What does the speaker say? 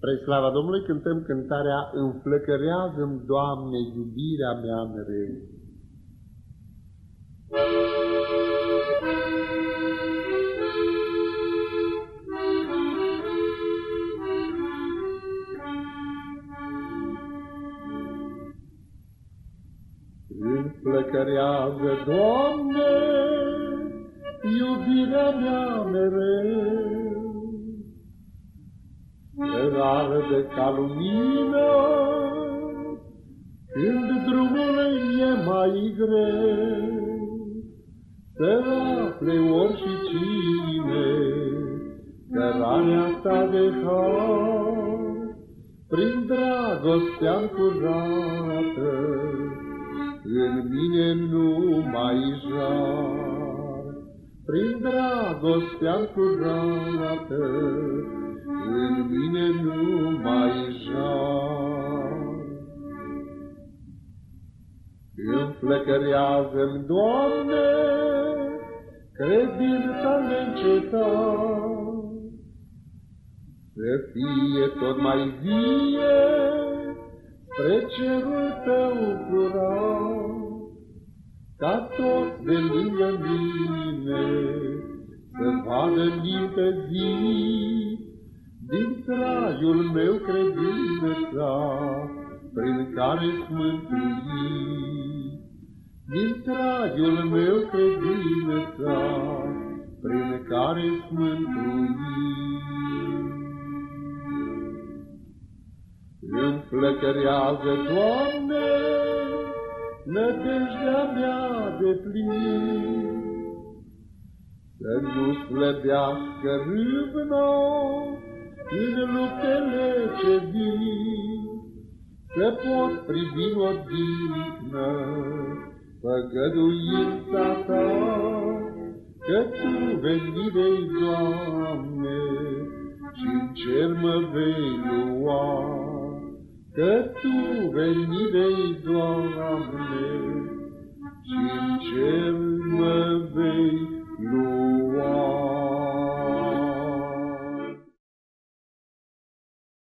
Spre slava Domnului cântăm cântarea Înflăcărează-mi, Doamne, iubirea mea mereu. Înflăcărează, Doamne, iubirea mea mereu, arde ca lumină, când drumul e mai greu, să afle ori și cine cărarea ta de har, prin dragostea curată, în mine nu mai jar. Prin dragostea curată, în mine nu mai jar. Îmi flăcărează-mi, Doamne, credința neîncetat, să fie tot mai vie spre cerul tău curat, ca tot de lângă mine să vadă zi. Din traiul meu credința, prin care-s Din traiul meu credința, prin care-s Îmi flăcărează, Doamne, nădejdea mea de plin, Să nu slăbească râvna în luptele ce vin, Să pot privi o dignă făgăduința Ta, Că Tu veni vei, Doamne, și-n cer mă vei lua. Că Tu veni vei, Doamne, și în cer